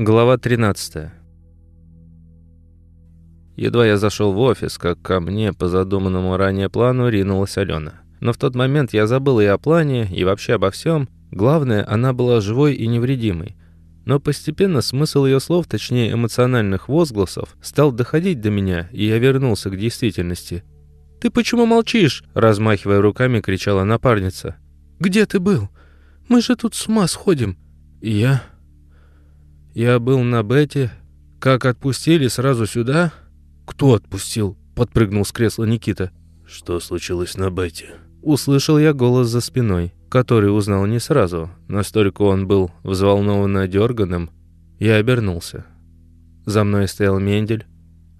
Глава 13. Едва я зашел в офис, как ко мне по задуманному ранее плану ринулась Алена. Но в тот момент я забыл и о плане, и вообще обо всем. Главное, она была живой и невредимой. Но постепенно смысл ее слов, точнее эмоциональных возгласов, стал доходить до меня, и я вернулся к действительности. «Ты почему молчишь?» – размахивая руками, кричала напарница. «Где ты был? Мы же тут с ума сходим». «Я...» Я был на Бете. Как отпустили, сразу сюда. Кто отпустил? Подпрыгнул с кресла Никита. Что случилось на Бете? Услышал я голос за спиной, который узнал не сразу. Настолько он был взволнованно дерганым. Я обернулся. За мной стоял Мендель,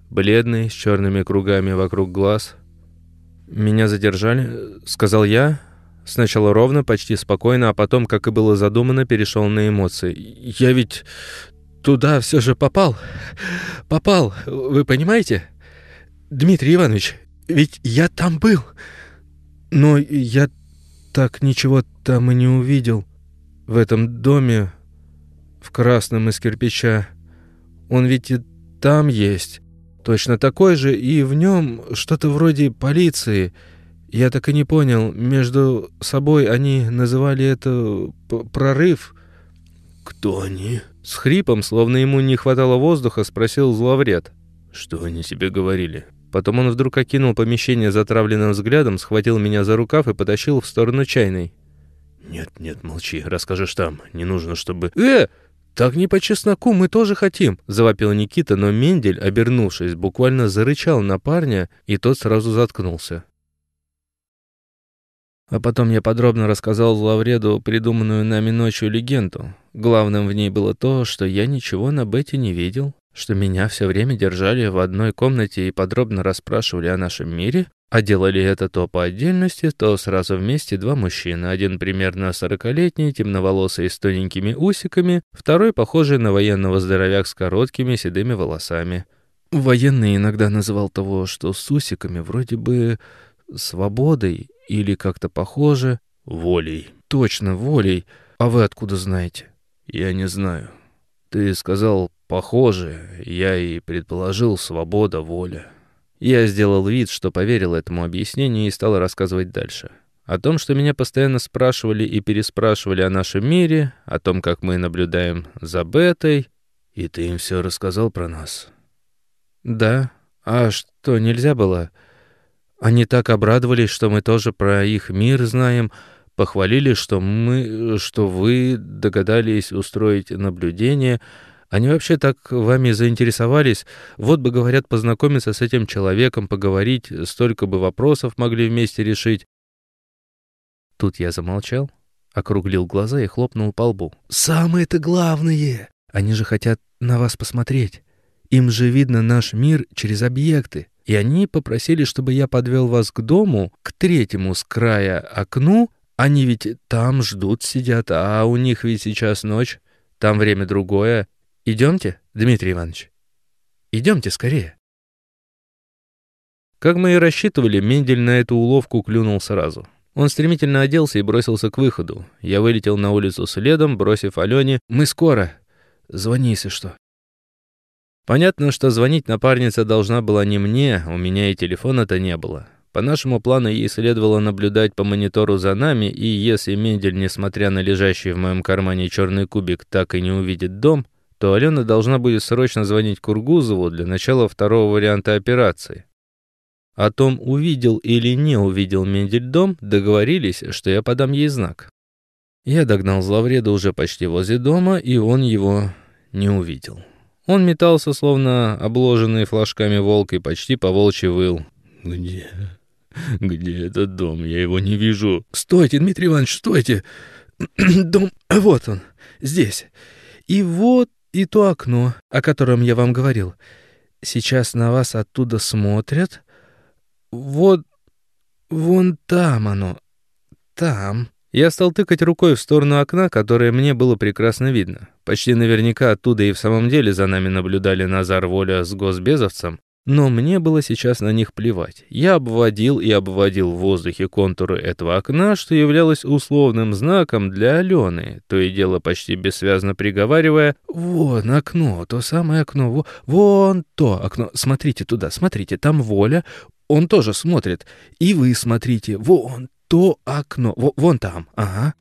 бледный, с черными кругами вокруг глаз. «Меня задержали», — сказал я, Сначала ровно, почти спокойно, а потом, как и было задумано, перешел на эмоции. «Я ведь туда все же попал. Попал, вы понимаете? Дмитрий Иванович, ведь я там был. Но я так ничего там и не увидел. В этом доме, в красном из кирпича. Он ведь и там есть. Точно такой же, и в нем что-то вроде полиции. Я так и не понял, между собой они называли это прорыв. Кто они? С хрипом, словно ему не хватало воздуха, спросил зловред. «Что они тебе говорили?» Потом он вдруг окинул помещение затравленным взглядом, схватил меня за рукав и потащил в сторону чайной. «Нет, нет, молчи, расскажешь там. Не нужно, чтобы...» «Э! Так не по чесноку, мы тоже хотим!» — завопил Никита, но Мендель, обернувшись, буквально зарычал на парня, и тот сразу заткнулся. А потом я подробно рассказал Зловреду придуманную нами ночью легенду. Главным в ней было то, что я ничего на Бете не видел, что меня все время держали в одной комнате и подробно расспрашивали о нашем мире, а делали это то по отдельности, то сразу вместе два мужчины. Один примерно сорокалетний, темноволосый с тоненькими усиками, второй похожий на военного здоровяк с короткими седыми волосами. Военный иногда называл того, что с усиками вроде бы свободой или как-то похоже? Волей. Точно, волей. А вы откуда знаете? Я не знаю. Ты сказал «похоже», я и предположил «свобода, воля». Я сделал вид, что поверил этому объяснению и стал рассказывать дальше. О том, что меня постоянно спрашивали и переспрашивали о нашем мире, о том, как мы наблюдаем за Бетой. И ты им все рассказал про нас? Да. А что, нельзя было? Они так обрадовались, что мы тоже про их мир знаем, похвалили, что мы, что вы догадались устроить наблюдение. Они вообще так вами заинтересовались. Вот бы, говорят, познакомиться с этим человеком, поговорить, столько бы вопросов могли вместе решить. Тут я замолчал, округлил глаза и хлопнул по лбу. «Самое-то главное! Они же хотят на вас посмотреть. Им же видно наш мир через объекты и они попросили, чтобы я подвел вас к дому, к третьему с края окну. Они ведь там ждут, сидят, а у них ведь сейчас ночь, там время другое. Идемте, Дмитрий Иванович? Идемте скорее. Как мы и рассчитывали, Мендель на эту уловку клюнул сразу. Он стремительно оделся и бросился к выходу. Я вылетел на улицу следом, бросив Алене «Мы скоро. Звони, если что». Понятно, что звонить напарница должна была не мне, у меня и телефона-то не было. По нашему плану ей следовало наблюдать по монитору за нами, и если Мендель, несмотря на лежащий в моем кармане черный кубик, так и не увидит дом, то Алена должна будет срочно звонить Кургузову для начала второго варианта операции. О том, увидел или не увидел Мендель дом, договорились, что я подам ей знак. Я догнал зловреда уже почти возле дома, и он его не увидел. Он метался, словно обложенный флажками волк, и почти по волчьи выл. «Где? Где этот дом? Я его не вижу». «Стойте, Дмитрий Иванович, стойте! Дом... Вот он, здесь. И вот и то окно, о котором я вам говорил. Сейчас на вас оттуда смотрят. Вот... Вон там оно. Там». Я стал тыкать рукой в сторону окна, которое мне было прекрасно видно. Почти наверняка оттуда и в самом деле за нами наблюдали Назар Воля с госбезовцем, Но мне было сейчас на них плевать. Я обводил и обводил в воздухе контуры этого окна, что являлось условным знаком для Алены, то и дело почти бессвязно приговаривая «Вон окно, то самое окно, во, вон то окно, смотрите туда, смотрите, там Воля, он тоже смотрит, и вы смотрите, вон то окно, во, вон там, ага».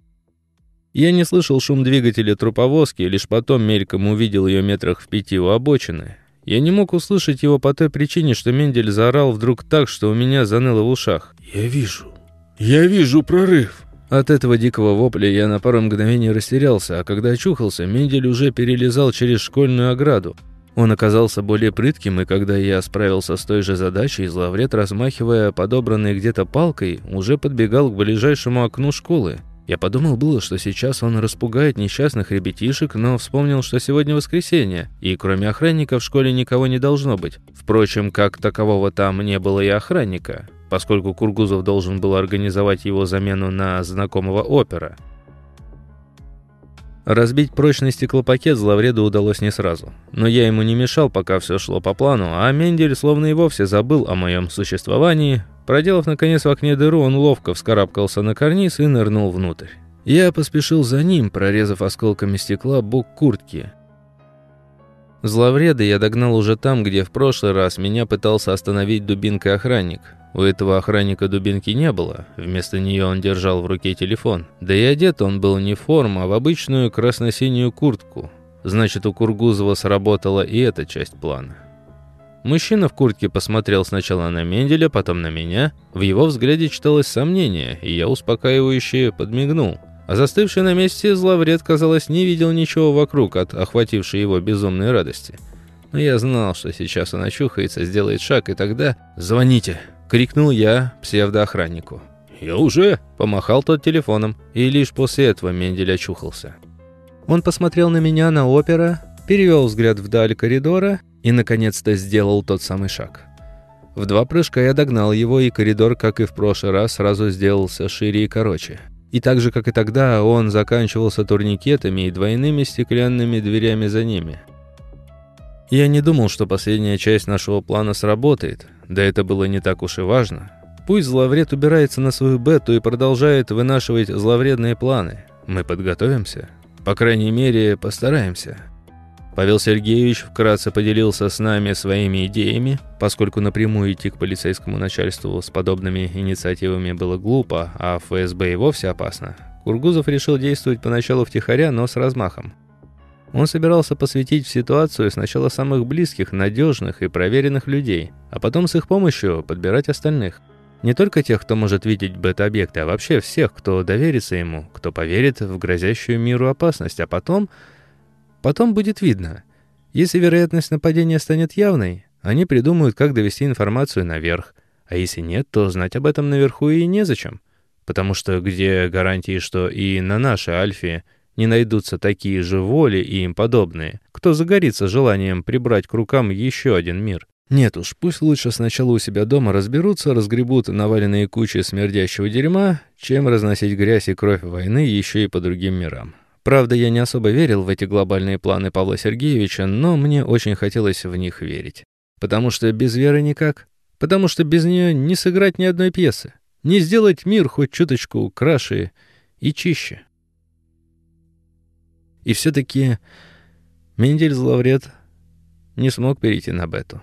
Я не слышал шум двигателя труповозки, лишь потом мельком увидел ее метрах в пяти у обочины. Я не мог услышать его по той причине, что Мендель заорал вдруг так, что у меня заныло в ушах. «Я вижу! Я вижу прорыв!» От этого дикого вопля я на пару мгновений растерялся, а когда очухался, Мендель уже перелезал через школьную ограду. Он оказался более прытким, и когда я справился с той же задачей, зловред, размахивая подобранной где-то палкой, уже подбегал к ближайшему окну школы. Я подумал было, что сейчас он распугает несчастных ребятишек, но вспомнил, что сегодня воскресенье, и кроме охранника в школе никого не должно быть. Впрочем, как такового там не было и охранника, поскольку Кургузов должен был организовать его замену на знакомого опера. Разбить прочный стеклопакет зловреду удалось не сразу. Но я ему не мешал, пока все шло по плану, а Мендель словно и вовсе забыл о моем существовании, Проделав, наконец, в окне дыру, он ловко вскарабкался на карниз и нырнул внутрь. Я поспешил за ним, прорезав осколками стекла бок куртки. Зловреда я догнал уже там, где в прошлый раз меня пытался остановить дубинкой охранник. У этого охранника дубинки не было, вместо нее он держал в руке телефон. Да и одет он был не в форму, а в обычную красно-синюю куртку. Значит, у Кургузова сработала и эта часть плана. Мужчина в куртке посмотрел сначала на Менделя, потом на меня. В его взгляде читалось сомнение, и я успокаивающе подмигнул. А застывший на месте зловред, казалось, не видел ничего вокруг от охватившей его безумной радости. Но я знал, что сейчас он очухается, сделает шаг, и тогда... «Звоните!» — крикнул я псевдоохраннику. «Я уже!» — помахал тот телефоном, и лишь после этого Мендель очухался. Он посмотрел на меня, на опера, перевел взгляд вдаль коридора и, наконец-то, сделал тот самый шаг. В два прыжка я догнал его, и коридор, как и в прошлый раз, сразу сделался шире и короче. И так же, как и тогда, он заканчивался турникетами и двойными стеклянными дверями за ними. Я не думал, что последняя часть нашего плана сработает, да это было не так уж и важно. Пусть зловред убирается на свою бету и продолжает вынашивать зловредные планы. Мы подготовимся. По крайней мере, постараемся. Павел Сергеевич вкратце поделился с нами своими идеями, поскольку напрямую идти к полицейскому начальству с подобными инициативами было глупо, а ФСБ и вовсе опасно. Кургузов решил действовать поначалу втихаря, но с размахом. Он собирался посвятить в ситуацию сначала самых близких, надежных и проверенных людей, а потом с их помощью подбирать остальных. Не только тех, кто может видеть бета-объекты, а вообще всех, кто доверится ему, кто поверит в грозящую миру опасность, а потом Потом будет видно. Если вероятность нападения станет явной, они придумают, как довести информацию наверх. А если нет, то знать об этом наверху и незачем. Потому что где гарантии, что и на нашей Альфе не найдутся такие же воли и им подобные, кто загорится желанием прибрать к рукам еще один мир? Нет уж, пусть лучше сначала у себя дома разберутся, разгребут наваленные кучи смердящего дерьма, чем разносить грязь и кровь войны еще и по другим мирам. Правда, я не особо верил в эти глобальные планы Павла Сергеевича, но мне очень хотелось в них верить. Потому что без веры никак. Потому что без нее не сыграть ни одной пьесы. Не сделать мир хоть чуточку краше и чище. И все-таки Мендель Зловред не смог перейти на бету.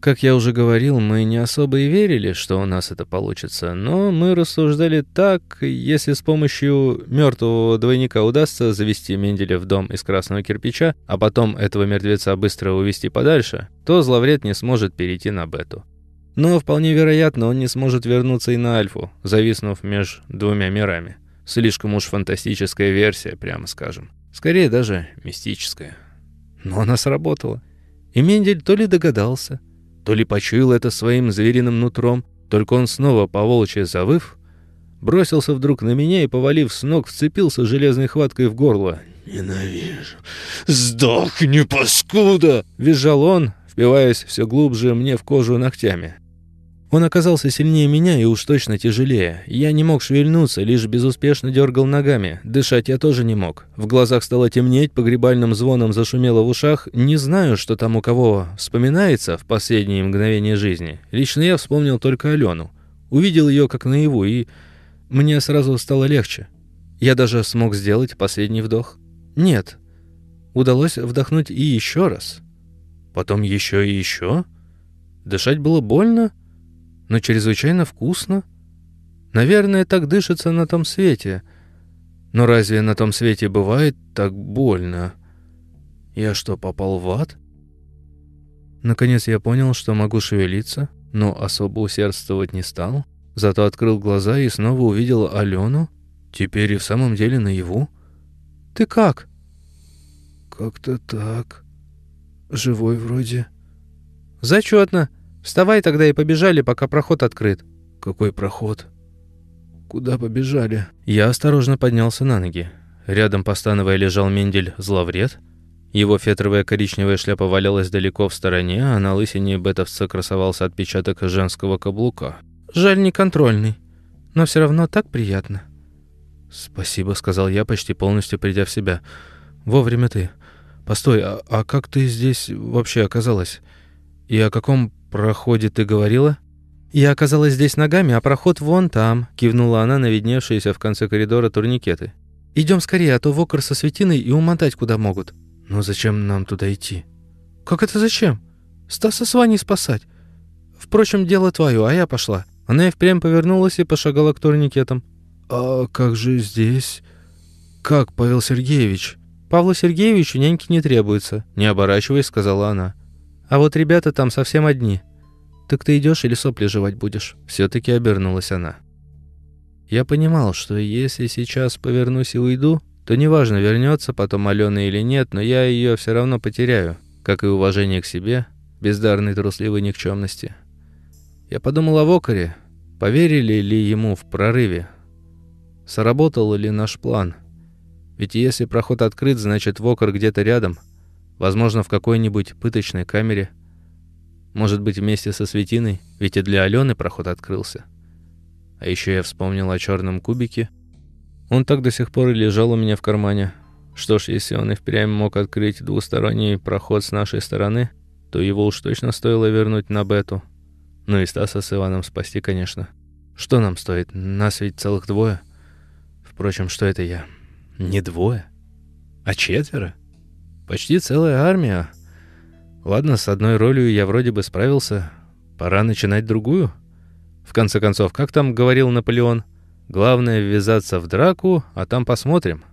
Как я уже говорил, мы не особо и верили, что у нас это получится, но мы рассуждали так, если с помощью мертвого двойника удастся завести Менделя в дом из красного кирпича, а потом этого мертвеца быстро увести подальше, то зловред не сможет перейти на бету. Но вполне вероятно, он не сможет вернуться и на альфу, зависнув между двумя мирами. Слишком уж фантастическая версия, прямо скажем. Скорее даже мистическая. Но она сработала. И Мендель то ли догадался, то ли почуял это своим звериным нутром, только он снова по волчьи завыв, бросился вдруг на меня и, повалив с ног, вцепился железной хваткой в горло. «Ненавижу! Он оказался сильнее меня и уж точно тяжелее. Я не мог шевельнуться, лишь безуспешно дергал ногами. Дышать я тоже не мог. В глазах стало темнеть, погребальным звоном зашумело в ушах. Не знаю, что там у кого вспоминается в последние мгновения жизни. Лично я вспомнил только Алену. Увидел ее как наяву, и мне сразу стало легче. Я даже смог сделать последний вдох. Нет. Удалось вдохнуть и еще раз. Потом еще и еще. Дышать было больно, но чрезвычайно вкусно. Наверное, так дышится на том свете. Но разве на том свете бывает так больно? Я что, попал в ад? Наконец я понял, что могу шевелиться, но особо усердствовать не стал. Зато открыл глаза и снова увидел Алену. Теперь и в самом деле наяву. «Ты как?» «Как-то так. Живой вроде». «Зачетно. Вставай тогда и побежали, пока проход открыт». «Какой проход?» «Куда побежали?» Я осторожно поднялся на ноги. Рядом, постановая, лежал Мендель Зловред. Его фетровая коричневая шляпа валялась далеко в стороне, а на лысине бетовца красовался отпечаток женского каблука. «Жаль, не контрольный, но все равно так приятно». «Спасибо», — сказал я, почти полностью придя в себя. «Вовремя ты. Постой, а, а как ты здесь вообще оказалась? И о каком проходе ты говорила?» «Я оказалась здесь ногами, а проход вон там», — кивнула она на видневшиеся в конце коридора турникеты. «Идем скорее, а то Вокер со светиной и умотать куда могут». «Но зачем нам туда идти?» «Как это зачем? Стаса с Ваней спасать. Впрочем, дело твое, а я пошла». Она и впрямь повернулась и пошагала к турникетам. «А как же здесь? Как, Павел Сергеевич?» «Павлу Сергеевичу няньки не требуется», — не оборачиваясь, сказала она. «А вот ребята там совсем одни. Так ты идешь или сопли жевать будешь?» Все-таки обернулась она. Я понимал, что если сейчас повернусь и уйду, то неважно, вернется потом Алена или нет, но я ее все равно потеряю, как и уважение к себе, бездарной трусливой никчемности. Я подумал о Вокаре, поверили ли ему в прорыве, сработал ли наш план. Ведь если проход открыт, значит Вокар где-то рядом, возможно, в какой-нибудь пыточной камере. Может быть, вместе со Светиной, ведь и для Алены проход открылся. А еще я вспомнил о черном кубике. Он так до сих пор и лежал у меня в кармане. Что ж, если он и впрямь мог открыть двусторонний проход с нашей стороны, то его уж точно стоило вернуть на Бету. Ну и Стаса с Иваном спасти, конечно. Что нам стоит? Нас ведь целых двое. Впрочем, что это я? Не двое, а четверо. Почти целая армия. Ладно, с одной ролью я вроде бы справился. Пора начинать другую. В конце концов, как там говорил Наполеон? Главное ввязаться в драку, а там посмотрим.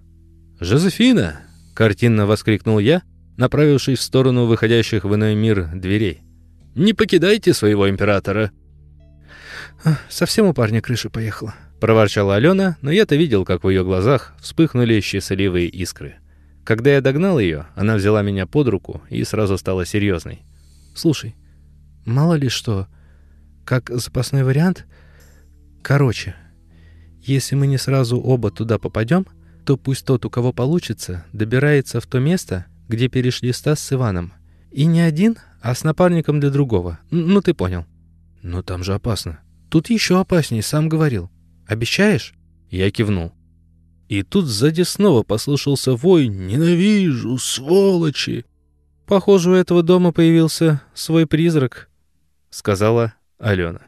«Жозефина!» — картинно воскликнул я, направившись в сторону выходящих в иной мир дверей. Не покидайте своего императора!» «Совсем у парня крыша поехала», — проворчала Алена, но я-то видел, как в ее глазах вспыхнули счастливые искры. Когда я догнал ее, она взяла меня под руку и сразу стала серьезной. «Слушай, мало ли что, как запасной вариант... Короче, если мы не сразу оба туда попадем, то пусть тот, у кого получится, добирается в то место, где перешли Стас с Иваном. И не один, а с напарником для другого. Ну, ты понял. Но там же опасно. Тут еще опаснее, сам говорил. Обещаешь? Я кивнул. И тут сзади снова послышался вой «Ненавижу, сволочи!» «Похоже, у этого дома появился свой призрак», — сказала Алена.